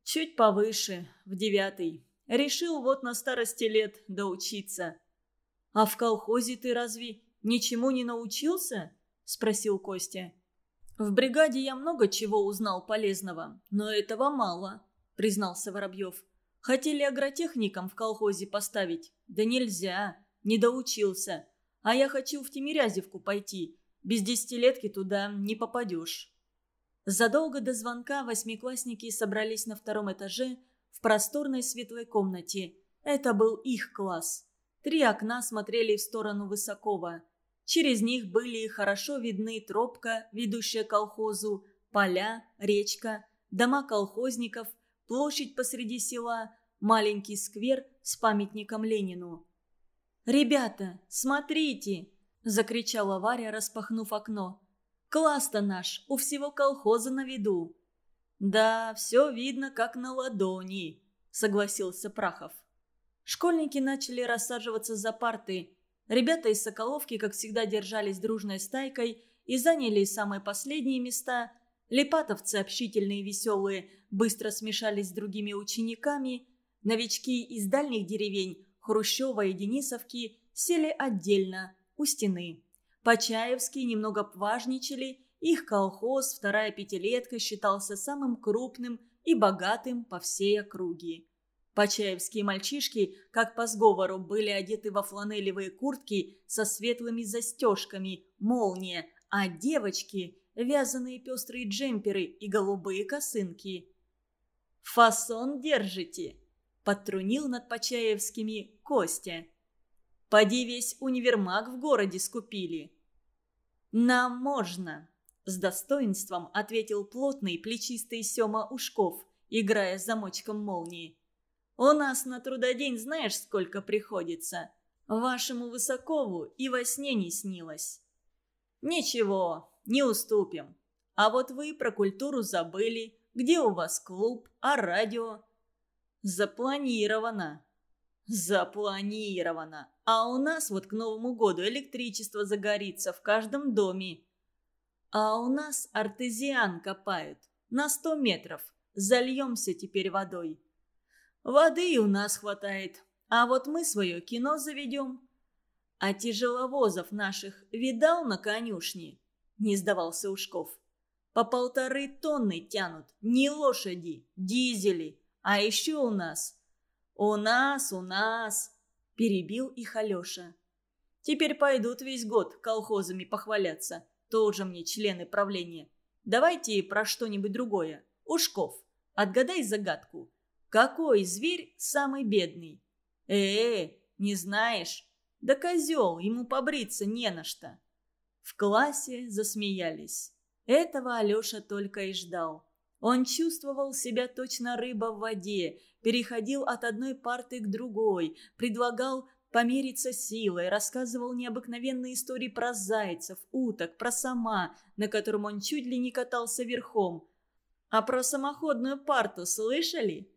«Чуть повыше, в девятый. Решил вот на старости лет доучиться». «А в колхозе ты разве ничему не научился?» – спросил Костя. «В бригаде я много чего узнал полезного, но этого мало», – признался Воробьев. Хотели агротехником в колхозе поставить. Да нельзя, не доучился. А я хочу в Тимирязевку пойти. Без десятилетки туда не попадешь. Задолго до звонка восьмиклассники собрались на втором этаже в просторной светлой комнате. Это был их класс. Три окна смотрели в сторону Высокого. Через них были хорошо видны тропка, ведущая к колхозу, поля, речка, дома колхозников – площадь посреди села, маленький сквер с памятником Ленину. «Ребята, смотрите!» – закричала Варя, распахнув окно. «Класс-то наш, у всего колхоза на виду!» «Да, все видно, как на ладони», – согласился Прахов. Школьники начали рассаживаться за парты. Ребята из Соколовки, как всегда, держались дружной стайкой и заняли самые последние места – Липатовцы, общительные и веселые, быстро смешались с другими учениками. Новички из дальних деревень Хрущева и Денисовки сели отдельно, у стены. Почаевские немного важничали, их колхоз, вторая пятилетка, считался самым крупным и богатым по всей округе. Почаевские мальчишки, как по сговору, были одеты во фланелевые куртки со светлыми застежками, молния, а девочки вязаные пестрые джемперы и голубые косынки. «Фасон держите!» – подтрунил над Почаевскими Костя. «Поди весь универмаг в городе скупили». «Нам можно!» – с достоинством ответил плотный плечистый Сема Ушков, играя замочком молнии. «У нас на трудодень знаешь, сколько приходится? Вашему Высокову и во сне не снилось». «Ничего, не уступим. А вот вы про культуру забыли. Где у вас клуб, а радио?» «Запланировано». «Запланировано. А у нас вот к Новому году электричество загорится в каждом доме». «А у нас артезиан копают. На сто метров. Зальемся теперь водой». «Воды у нас хватает. А вот мы свое кино заведем». «А тяжеловозов наших видал на конюшне?» не сдавался Ушков. «По полторы тонны тянут, не лошади, дизели. А еще у нас...» «У нас, у нас...» – перебил их Алеша. «Теперь пойдут весь год колхозами похваляться. Тоже мне члены правления. Давайте про что-нибудь другое. Ушков, отгадай загадку. Какой зверь самый бедный?» «Э, -э не знаешь? Да козел, ему побриться не на что». В классе засмеялись. Этого Алеша только и ждал. Он чувствовал себя точно рыба в воде, переходил от одной парты к другой, предлагал помериться силой, рассказывал необыкновенные истории про зайцев, уток, про сама, на котором он чуть ли не катался верхом. А про самоходную парту слышали?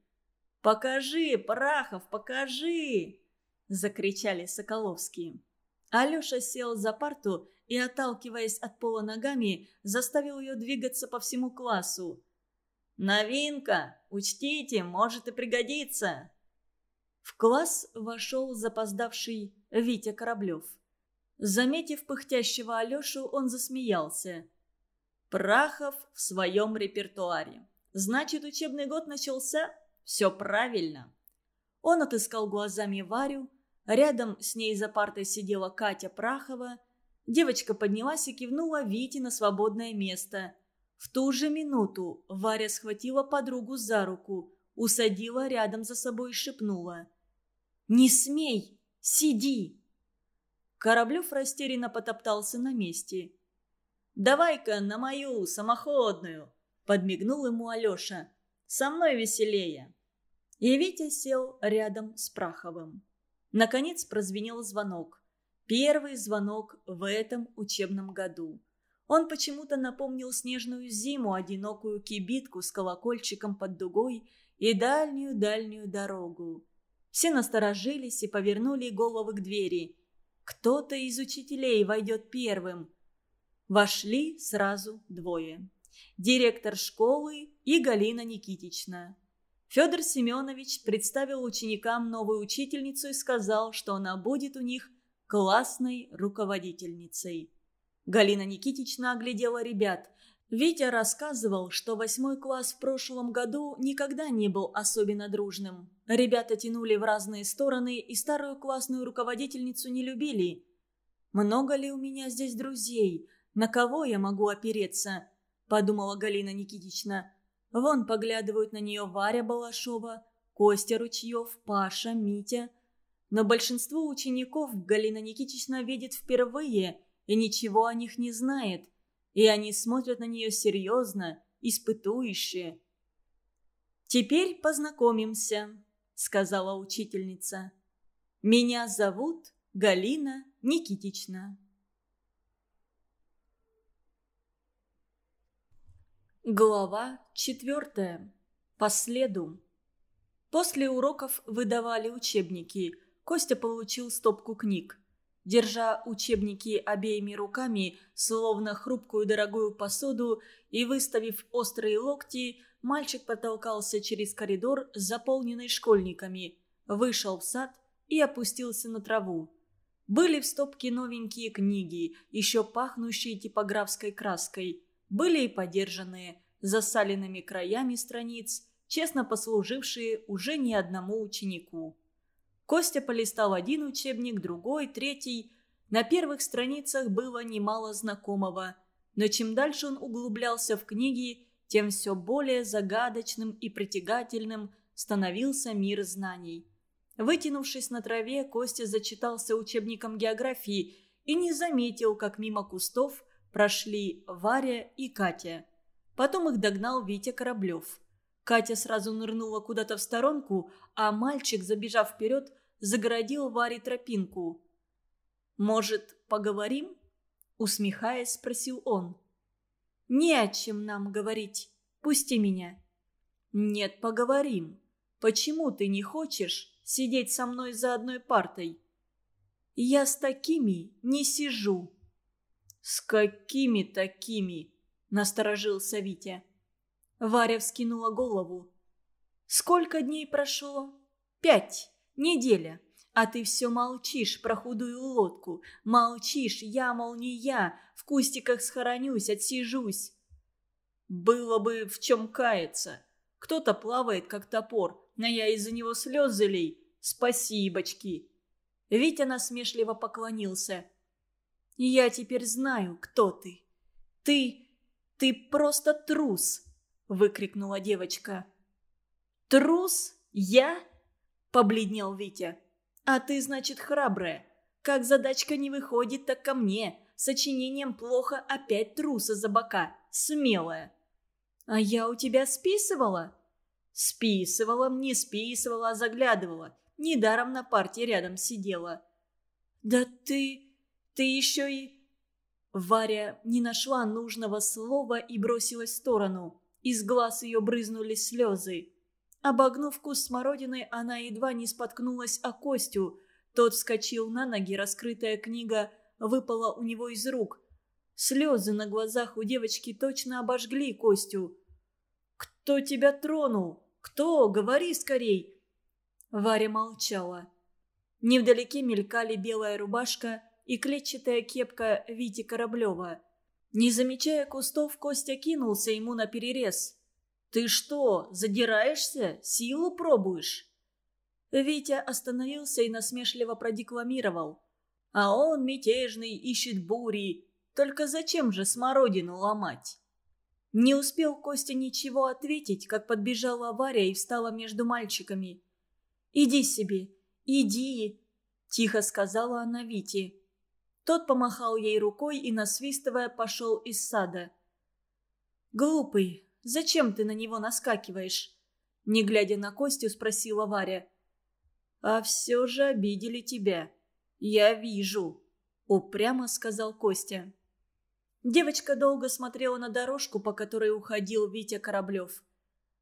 «Покажи, Прахов, покажи!» – закричали Соколовские. Алеша сел за парту и, отталкиваясь от пола ногами, заставил ее двигаться по всему классу. «Новинка! Учтите, может и пригодится!» В класс вошел запоздавший Витя Кораблев. Заметив пыхтящего Алешу, он засмеялся. «Прахов в своем репертуаре. Значит, учебный год начался? Все правильно!» Он отыскал глазами Варю. Рядом с ней за партой сидела Катя Прахова. Девочка поднялась и кивнула Вите на свободное место – в ту же минуту Варя схватила подругу за руку, усадила рядом за собой и шепнула. «Не смей! Сиди!» Кораблев растерянно потоптался на месте. «Давай-ка на мою самоходную!» – подмигнул ему Алеша. «Со мной веселее!» И Витя сел рядом с Праховым. Наконец прозвенел звонок. Первый звонок в этом учебном году. Он почему-то напомнил снежную зиму, одинокую кибитку с колокольчиком под дугой и дальнюю-дальнюю дорогу. Все насторожились и повернули головы к двери. Кто-то из учителей войдет первым. Вошли сразу двое. Директор школы и Галина Никитична. Федор Семенович представил ученикам новую учительницу и сказал, что она будет у них классной руководительницей. Галина Никитична оглядела ребят. Витя рассказывал, что восьмой класс в прошлом году никогда не был особенно дружным. Ребята тянули в разные стороны и старую классную руководительницу не любили. «Много ли у меня здесь друзей? На кого я могу опереться?» – подумала Галина Никитична. Вон поглядывают на нее Варя Балашова, Костя Ручьев, Паша, Митя. Но большинство учеников Галина Никитична видит впервые – и ничего о них не знает, и они смотрят на нее серьезно, испытующе. «Теперь познакомимся», — сказала учительница. «Меня зовут Галина Никитична». Глава четвертая. По следу. После уроков выдавали учебники. Костя получил стопку книг. Держа учебники обеими руками, словно хрупкую дорогую посуду, и выставив острые локти, мальчик потолкался через коридор, заполненный школьниками, вышел в сад и опустился на траву. Были в стопке новенькие книги, еще пахнущие типографской краской. Были и подержанные, засаленными краями страниц, честно послужившие уже не одному ученику. Костя полистал один учебник, другой, третий. На первых страницах было немало знакомого. Но чем дальше он углублялся в книги, тем все более загадочным и притягательным становился мир знаний. Вытянувшись на траве, Костя зачитался учебником географии и не заметил, как мимо кустов прошли Варя и Катя. Потом их догнал Витя Кораблев. Катя сразу нырнула куда-то в сторонку, а мальчик, забежав вперед, загородил Варе тропинку. «Может, поговорим?» – усмехаясь, спросил он. «Не о чем нам говорить. Пусти меня». «Нет, поговорим. Почему ты не хочешь сидеть со мной за одной партой?» «Я с такими не сижу». «С какими такими?» – насторожился Витя. Варя вскинула голову. «Сколько дней прошло?» «Пять. Неделя. А ты все молчишь про худую лодку. Молчишь, я, мол, не я. В кустиках схоронюсь, отсижусь». «Было бы в чем каяться. Кто-то плавает, как топор, а я из-за него слезы лей. Спасибочки». Витя насмешливо поклонился. «Я теперь знаю, кто ты. Ты... ты просто трус!» – выкрикнула девочка. «Трус? Я?» – побледнел Витя. «А ты, значит, храбрая. Как задачка не выходит, так ко мне. сочинением плохо опять труса за бока. Смелая. А я у тебя списывала? Списывала, не списывала, а заглядывала. Недаром на партии рядом сидела. Да ты... ты еще и... Варя не нашла нужного слова и бросилась в сторону. Из глаз ее брызнули слезы. Обогнув куст смородины, она едва не споткнулась о Костю. Тот вскочил на ноги, раскрытая книга выпала у него из рук. Слезы на глазах у девочки точно обожгли Костю. «Кто тебя тронул? Кто? Говори скорей!» Варя молчала. Невдалеке мелькали белая рубашка и клетчатая кепка Вити Кораблева. Не замечая кустов, Костя кинулся ему на перерез. «Ты что, задираешься? Силу пробуешь?» Витя остановился и насмешливо продекламировал. «А он мятежный, ищет бури. Только зачем же смородину ломать?» Не успел Костя ничего ответить, как подбежала Варя и встала между мальчиками. «Иди себе, иди!» – тихо сказала она Вите. Тот помахал ей рукой и, насвистывая, пошел из сада. «Глупый, зачем ты на него наскакиваешь?» Не глядя на Костю, спросила Варя. «А все же обидели тебя. Я вижу», – упрямо сказал Костя. Девочка долго смотрела на дорожку, по которой уходил Витя Кораблев.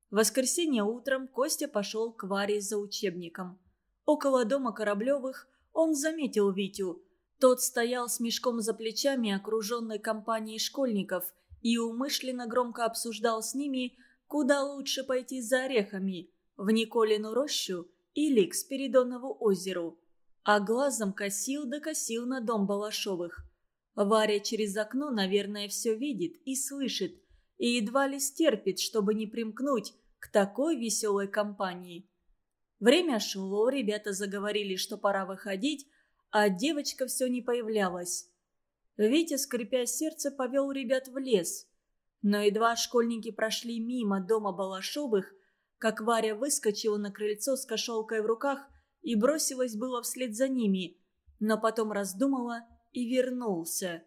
В воскресенье утром Костя пошел к Варе за учебником. Около дома Кораблевых он заметил Витю. Тот стоял с мешком за плечами, окруженной компанией школьников, и умышленно громко обсуждал с ними, куда лучше пойти за орехами – в Николину рощу или к Спиридонову озеру. А глазом косил да на дом Балашовых – Варя через окно, наверное, все видит и слышит, и едва ли стерпит, чтобы не примкнуть к такой веселой компании. Время шло, ребята заговорили, что пора выходить, а девочка все не появлялась. Витя, скрипя сердце, повел ребят в лес. Но едва школьники прошли мимо дома Балашовых, как Варя выскочила на крыльцо с кошелкой в руках и бросилась было вслед за ними, но потом раздумала и вернулся.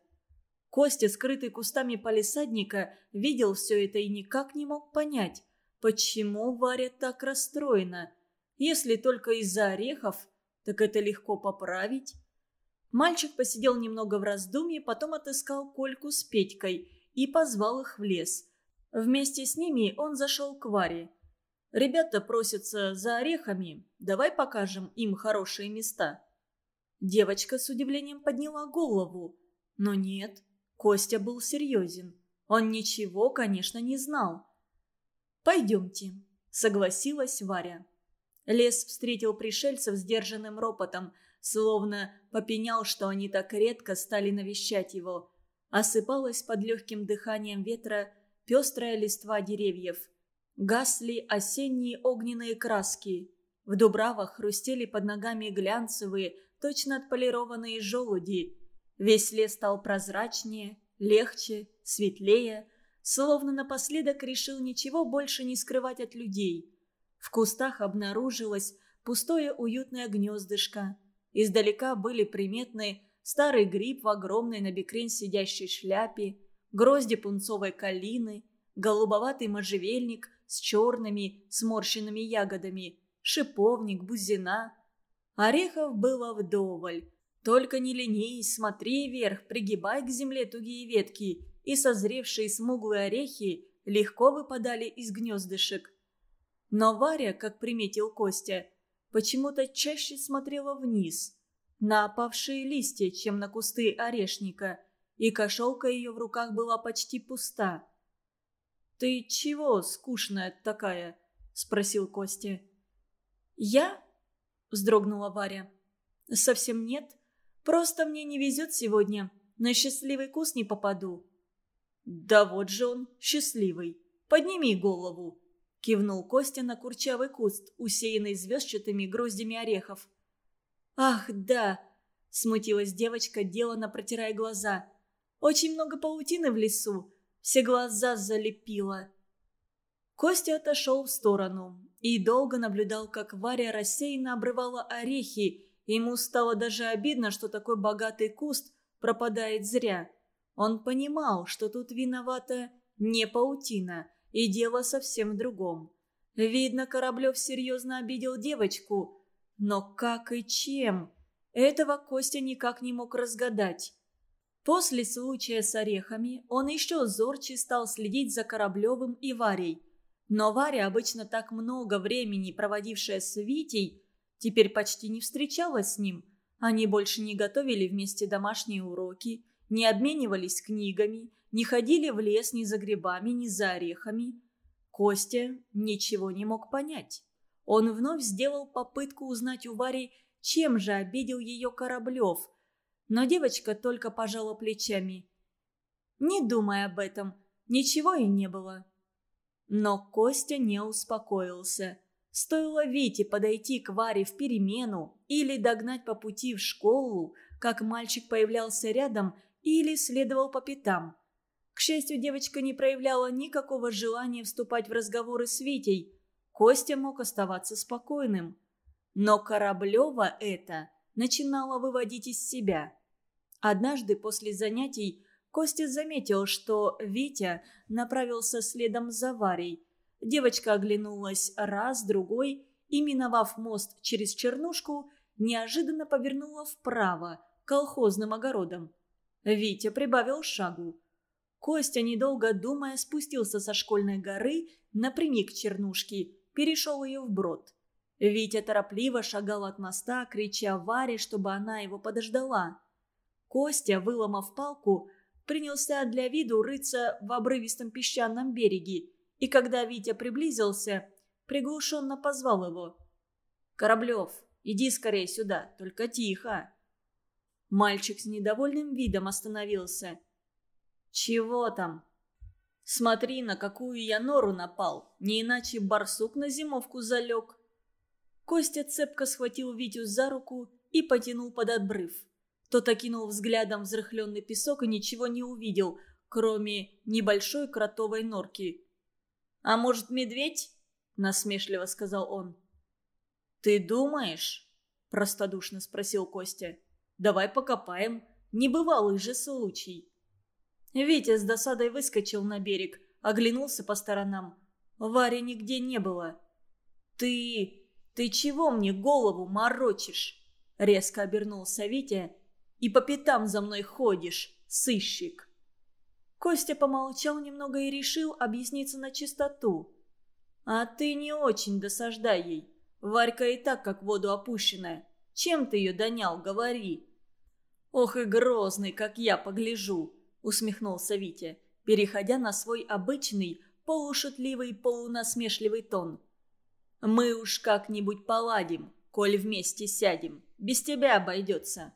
Костя, скрытый кустами палисадника, видел все это и никак не мог понять, почему Варя так расстроена. Если только из-за орехов, так это легко поправить. Мальчик посидел немного в раздумье, потом отыскал Кольку с Петькой и позвал их в лес. Вместе с ними он зашел к Варе. «Ребята просятся за орехами, давай покажем им хорошие места». Девочка с удивлением подняла голову. Но нет, Костя был серьезен. Он ничего, конечно, не знал. «Пойдемте», — согласилась Варя. Лес встретил пришельцев сдержанным ропотом, словно попенял, что они так редко стали навещать его. Осыпалась под легким дыханием ветра пестрая листва деревьев. Гасли осенние огненные краски. В дубравах хрустели под ногами глянцевые, точно отполированные желуди. Весь лес стал прозрачнее, легче, светлее, словно напоследок решил ничего больше не скрывать от людей. В кустах обнаружилось пустое уютное гнездышко. Издалека были приметны старый гриб в огромной на бекрень сидящей шляпе, грозди пунцовой калины, голубоватый можжевельник с черными сморщенными ягодами, шиповник, бузина – Орехов было вдоволь. Только не ленись, смотри вверх, пригибай к земле тугие ветки, и созревшие смуглые орехи легко выпадали из гнездышек. Но Варя, как приметил Костя, почему-то чаще смотрела вниз, на опавшие листья, чем на кусты орешника, и кошелка ее в руках была почти пуста. «Ты чего скучная такая?» – спросил Костя. «Я?» – вздрогнула Варя. «Совсем нет. Просто мне не везет сегодня. На счастливый куст не попаду». «Да вот же он, счастливый. Подними голову», – кивнул Костя на курчавый куст, усеянный звездчатыми гроздями орехов. «Ах, да!» – смутилась девочка, делано протирая глаза. «Очень много паутины в лесу. Все глаза залепило». Костя отошел в сторону и долго наблюдал, как Варя рассеянно обрывала орехи. Ему стало даже обидно, что такой богатый куст пропадает зря. Он понимал, что тут виновата не паутина, и дело совсем в другом. Видно, Кораблев серьезно обидел девочку, но как и чем? Этого Костя никак не мог разгадать. После случая с орехами он еще зорче стал следить за Кораблевым и Варей. Но Варя, обычно так много времени проводившая с Витей, теперь почти не встречалась с ним. Они больше не готовили вместе домашние уроки, не обменивались книгами, не ходили в лес ни за грибами, ни за орехами. Костя ничего не мог понять. Он вновь сделал попытку узнать у Вари, чем же обидел ее Кораблев – но девочка только пожала плечами. «Не думай об этом, ничего и не было». Но Костя не успокоился. Стоило Вите подойти к Варе в перемену или догнать по пути в школу, как мальчик появлялся рядом или следовал по пятам. К счастью, девочка не проявляла никакого желания вступать в разговоры с Витей. Костя мог оставаться спокойным. Но Кораблева это начинала выводить из себя. Однажды после занятий Костя заметил, что Витя направился следом за Варей. Девочка оглянулась раз, другой и, миновав мост через Чернушку, неожиданно повернула вправо, колхозным огородом. Витя прибавил шагу. Костя, недолго думая, спустился со школьной горы напрямик к Чернушке, перешел ее вброд. Витя торопливо шагал от моста, крича Варе, чтобы она его подождала. Костя, выломав палку, принялся для виду рыться в обрывистом песчаном береге, и когда Витя приблизился, приглушенно позвал его. «Кораблев, иди скорее сюда, только тихо!» Мальчик с недовольным видом остановился. «Чего там?» «Смотри, на какую я нору напал, не иначе барсук на зимовку залег». Костя цепко схватил Витю за руку и потянул под обрыв. Тот окинул взглядом взрыхленный песок и ничего не увидел, кроме небольшой кротовой норки. «А может, медведь?» – насмешливо сказал он. «Ты думаешь?» – простодушно спросил Костя. «Давай покопаем. Небывалый же случай». Витя с досадой выскочил на берег, оглянулся по сторонам. Вари нигде не было. «Ты... «Ты чего мне голову морочишь?» Резко обернулся Витя. «И по пятам за мной ходишь, сыщик!» Костя помолчал немного и решил объясниться на чистоту. «А ты не очень досаждай ей. Варька и так как воду опущенная. Чем ты ее донял, говори!» «Ох и грозный, как я погляжу!» — усмехнулся Витя, переходя на свой обычный, полушутливый, полунасмешливый тон. Мы уж как-нибудь поладим, коль вместе сядем. Без тебя обойдется».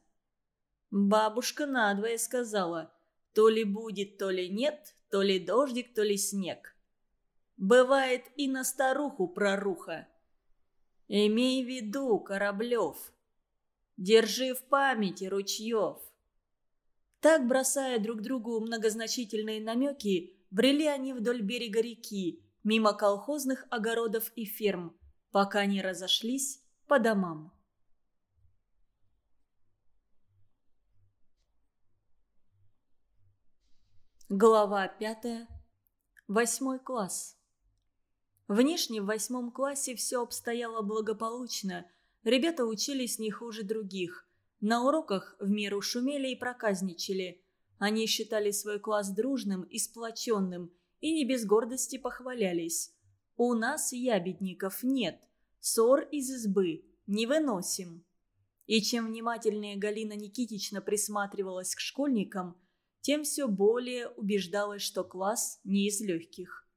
Бабушка надвое сказала, то ли будет, то ли нет, то ли дождик, то ли снег. Бывает и на старуху проруха. Имей в виду, Кораблев. Держи в памяти, Ручьев. Так, бросая друг другу многозначительные намеки, брели они вдоль берега реки, мимо колхозных огородов и ферм, пока не разошлись по домам. Глава пятая. Восьмой класс. Внешне в восьмом классе все обстояло благополучно. Ребята учились не хуже других. На уроках в меру шумели и проказничали. Они считали свой класс дружным и сплоченным – и не без гордости похвалялись. «У нас ябедников нет, ссор из избы не выносим». И чем внимательнее Галина Никитична присматривалась к школьникам, тем все более убеждалась, что класс не из легких.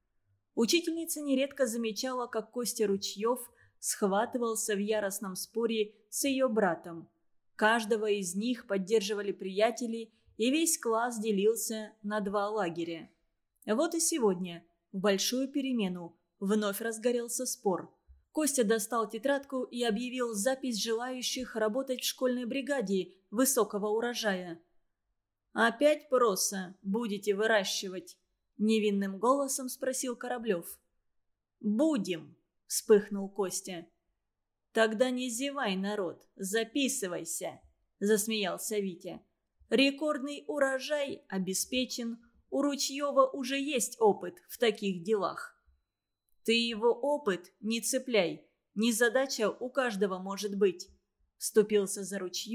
Учительница нередко замечала, как Костя Ручьев схватывался в яростном споре с ее братом. Каждого из них поддерживали приятели, и весь класс делился на два лагеря. Вот и сегодня, в большую перемену, вновь разгорелся спор. Костя достал тетрадку и объявил запись желающих работать в школьной бригаде высокого урожая. «Опять проса будете выращивать?» – невинным голосом спросил Кораблев. «Будем», – вспыхнул Костя. «Тогда не зевай, народ, записывайся», – засмеялся Витя. Рекордный урожай обеспечен, у Ручьева уже есть опыт в таких делах. Ты его опыт не цепляй, незадача у каждого может быть. Вступился за Ручьева